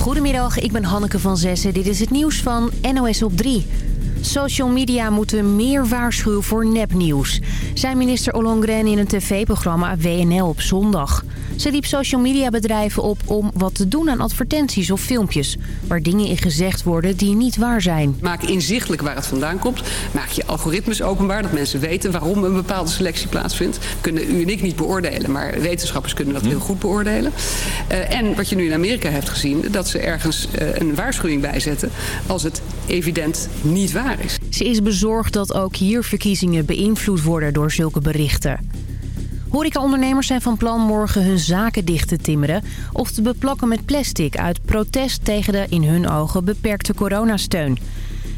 Goedemiddag, ik ben Hanneke van Zessen. Dit is het nieuws van NOS op 3. Social media moeten meer waarschuwen voor nepnieuws. Zijn minister Ollongren in een tv-programma WNL op zondag. Ze riep social media bedrijven op om wat te doen aan advertenties of filmpjes... waar dingen in gezegd worden die niet waar zijn. Maak inzichtelijk waar het vandaan komt. Maak je algoritmes openbaar, dat mensen weten waarom een bepaalde selectie plaatsvindt. Kunnen u en ik niet beoordelen, maar wetenschappers kunnen dat heel goed beoordelen. Uh, en wat je nu in Amerika hebt gezien, dat ze ergens uh, een waarschuwing bijzetten... als het evident niet waar is. Ze is bezorgd dat ook hier verkiezingen beïnvloed worden door zulke berichten. Horecaondernemers zijn van plan morgen hun zaken dicht te timmeren... of te beplakken met plastic uit protest tegen de in hun ogen beperkte coronasteun.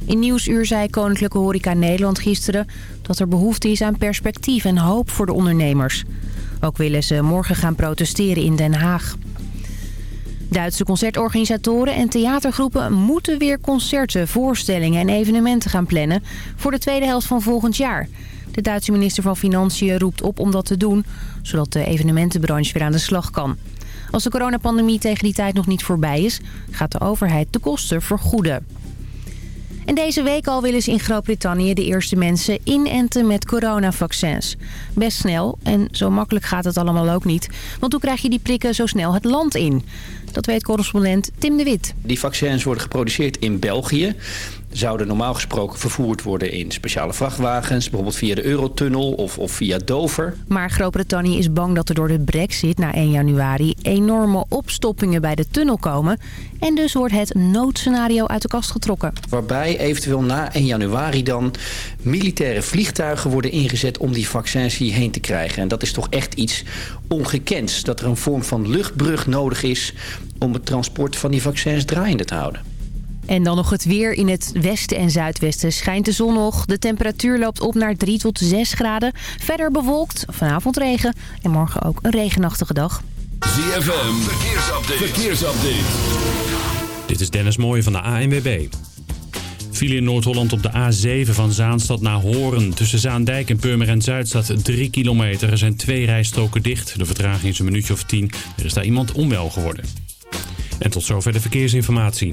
In Nieuwsuur zei Koninklijke Horeca Nederland gisteren... dat er behoefte is aan perspectief en hoop voor de ondernemers. Ook willen ze morgen gaan protesteren in Den Haag. Duitse concertorganisatoren en theatergroepen moeten weer concerten, voorstellingen en evenementen gaan plannen voor de tweede helft van volgend jaar. De Duitse minister van Financiën roept op om dat te doen, zodat de evenementenbranche weer aan de slag kan. Als de coronapandemie tegen die tijd nog niet voorbij is, gaat de overheid de kosten vergoeden. En deze week al willen ze in Groot-Brittannië de eerste mensen inenten met coronavaccins. Best snel en zo makkelijk gaat het allemaal ook niet. Want hoe krijg je die prikken zo snel het land in? Dat weet correspondent Tim de Wit. Die vaccins worden geproduceerd in België zouden normaal gesproken vervoerd worden in speciale vrachtwagens. Bijvoorbeeld via de Eurotunnel of, of via Dover. Maar Groot-Brittannië is bang dat er door de brexit na 1 januari enorme opstoppingen bij de tunnel komen. En dus wordt het noodscenario uit de kast getrokken. Waarbij eventueel na 1 januari dan militaire vliegtuigen worden ingezet om die vaccins hierheen te krijgen. En dat is toch echt iets ongekends. Dat er een vorm van luchtbrug nodig is om het transport van die vaccins draaiende te houden. En dan nog het weer. In het westen en zuidwesten schijnt de zon nog. De temperatuur loopt op naar 3 tot 6 graden. Verder bewolkt, vanavond regen en morgen ook een regenachtige dag. ZFM, verkeersupdate. verkeersupdate. Dit is Dennis Mooij van de ANWB. File in Noord-Holland op de A7 van Zaanstad naar Horen. Tussen Zaandijk en Purmerend Zuid staat 3 kilometer. Er zijn twee rijstroken dicht. De vertraging is een minuutje of 10. Er is daar iemand onwel geworden. En tot zover de verkeersinformatie.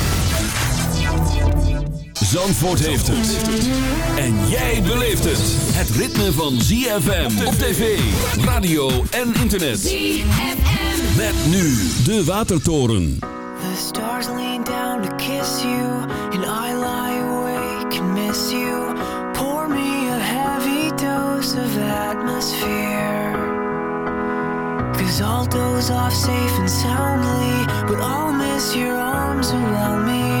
Zandvoort heeft het. En jij beleeft het. Het ritme van ZFM op tv, radio en internet. ZFM. Met nu de Watertoren. The stars lean down to kiss you, and I lie awake and miss you. Pour me a heavy dose of atmosphere. Cause I'll doze off safe and soundly, but I'll miss your arms around me.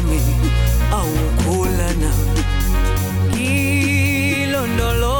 Wami awukholana ilondoloze zuhambe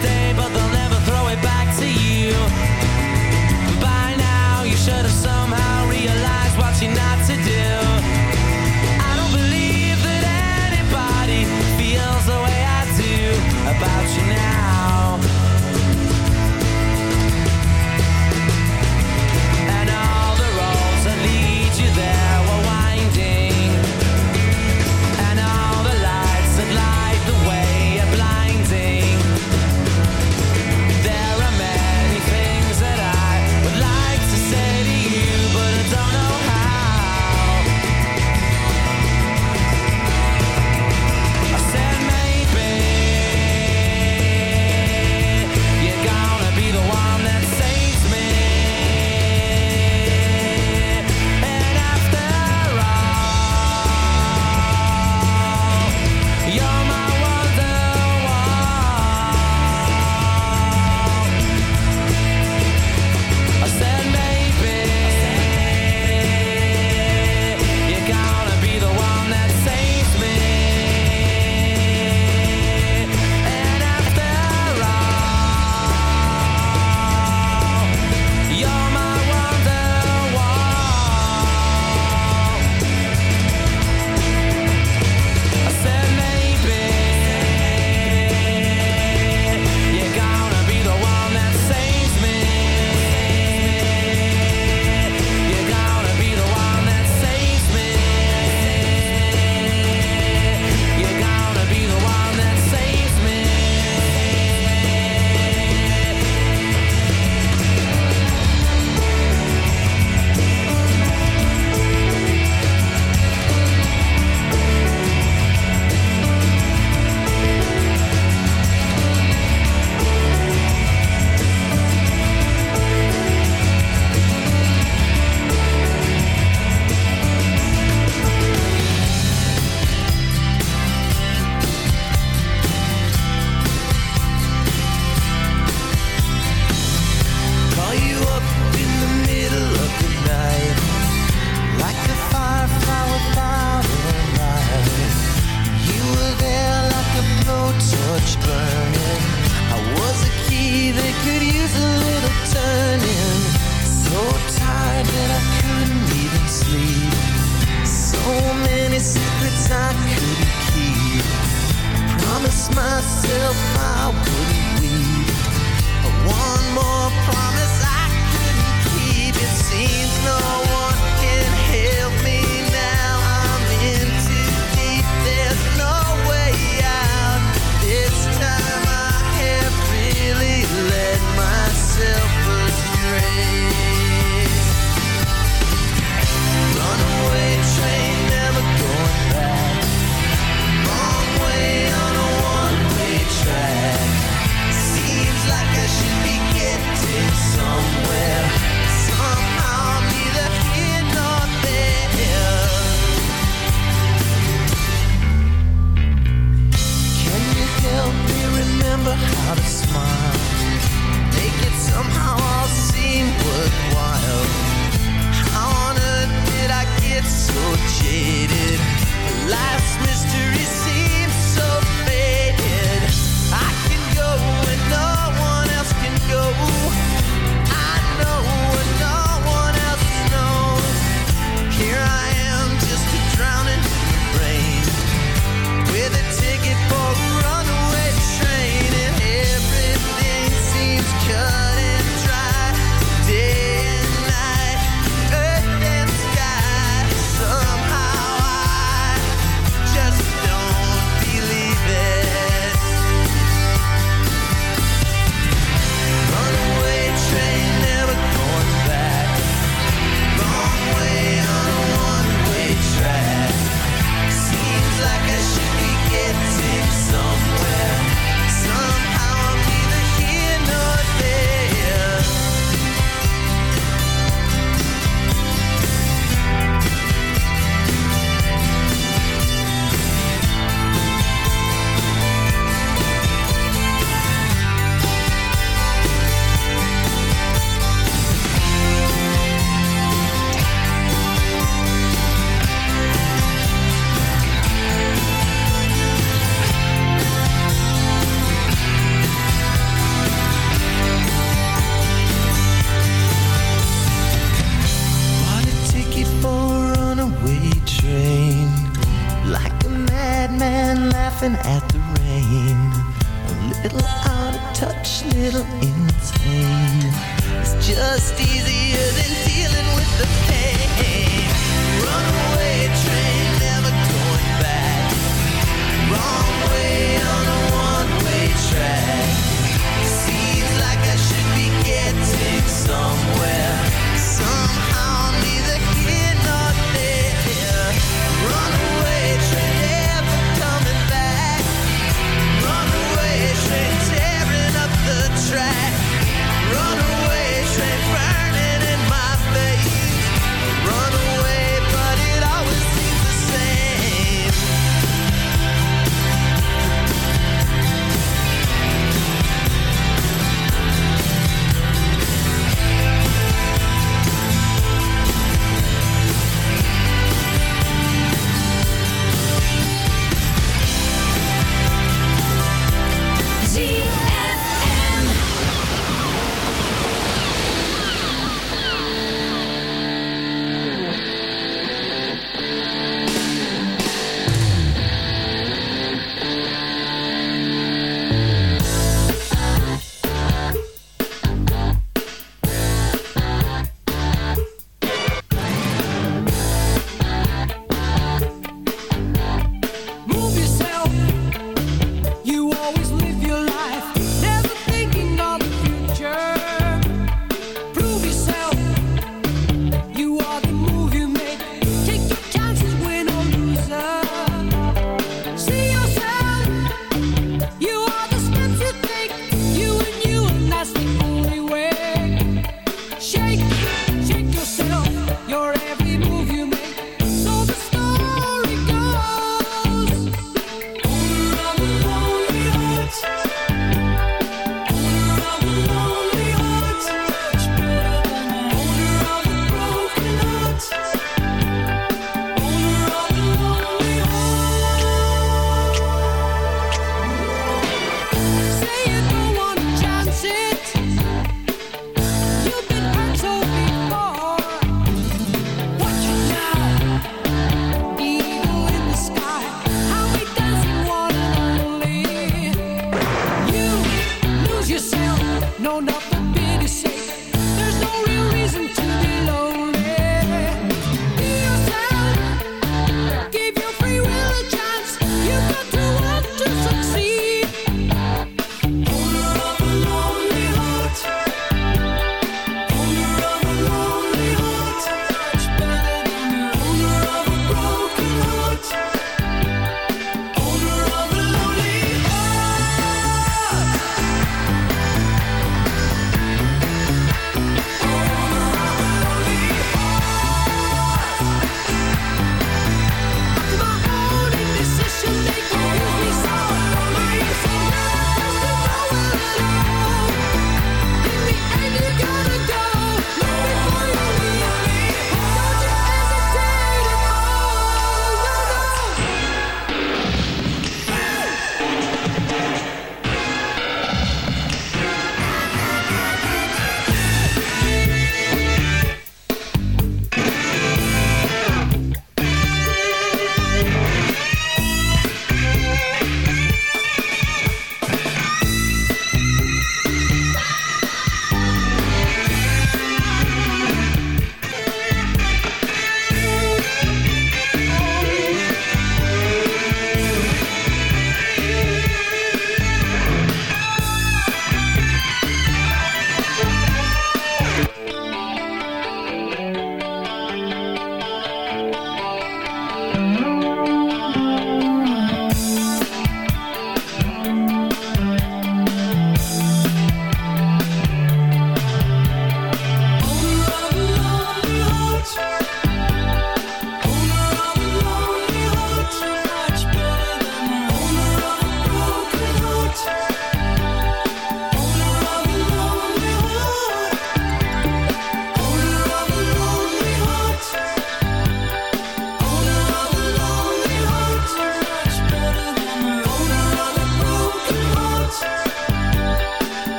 today, but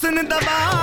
listening to my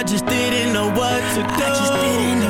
I just didn't know what to do. I just didn't know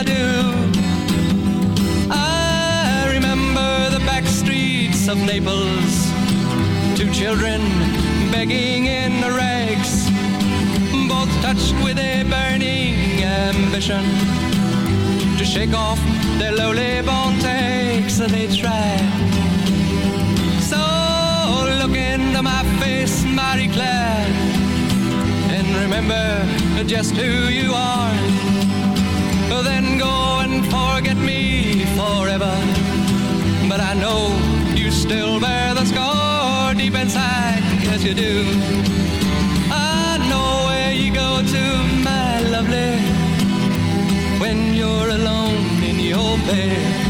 I do. I remember the back streets of Naples, two children begging in the rags, both touched with a burning ambition to shake off their lowly born takes they try. So look into my face, Marie Claire, and remember just who you are. Then go and forget me forever. But I know you still bear the scar deep inside, yes you do. I know where you go to, my lovely, when you're alone in your bed.